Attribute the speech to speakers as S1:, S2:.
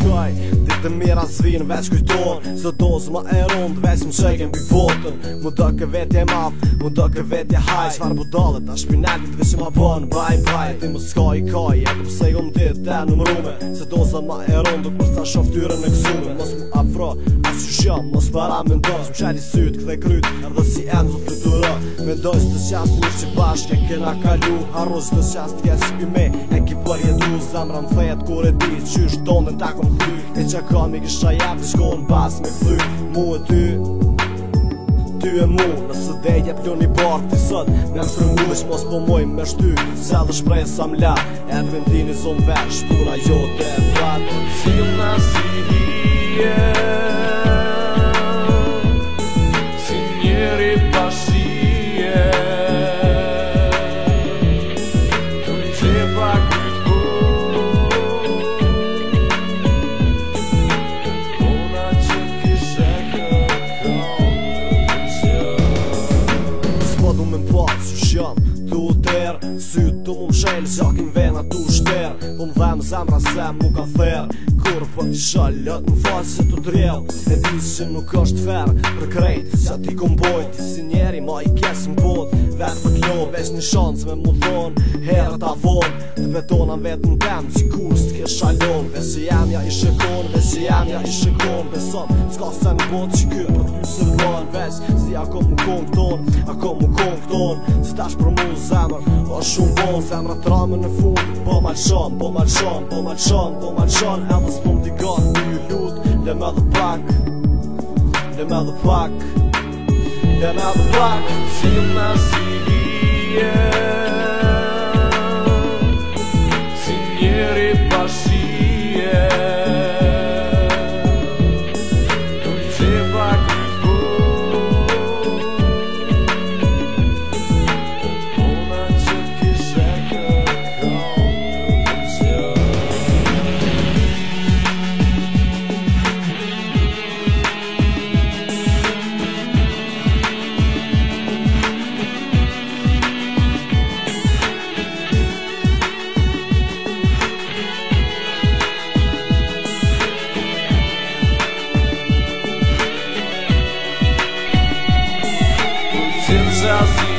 S1: Detroit të mira zvinë veç kujton Së dozë më e rundë veç më qëjken për botën Më do kë vetë e më do kë hajë Qfarë bu a shpinatit vë që më bënë Baj, baj, ti më s'kaj, kaj, e ku pëse gëmë ditë të e nëmrume Së dozë më e rundë, dukë shoftyre në kësume Mos më afro, mos që shëmë, mos para më ndonë Së më qëti sytë, këdhe krytë, në si enzo të d Me dojës të qasë një që bashkë e kena kalu Harrojës të qasë t'kesh pime E ki për jetu zemra kore di Qysh tonë në takon fly E që ka mi kësha jak të në pas me fly Mu e ty, ty e mu Nësë dhe jep kjo një barë të sët Me në frëngu ish mos po moj me shty Se dhe shprej e mla E në vendin i zonë vesh Pura jo të vratë Si në syt të mund shëllë Qa vena tu ushterë Po më dhejmë zemra se po më ka therë Kur për të shëllët në falë që të drejlë E di që nuk është ferë Për krejtë që ti kom bojtë Si njeri ma i kesë më botë Vetë për klovë Vesh në shansë me më dhonë Herë të avonë Të betonë vetë në temë Si kur s'të kërë ja i shëkon Me si jam ja i shëkon Besot, s'ka se në bot që kjo për t'y sërbon veç si ako më kong ton, ako më kong ton Si tash për mu zemër, o shumë bon Zemër të ramë në fund, po ma qon, po ma qon, po ma qon, po ma qon E më s'pum t'i gon, një lut, le me dhe pak Le me dhe pak Le me dhe pak Si me si lije Si jeri pashi ourselves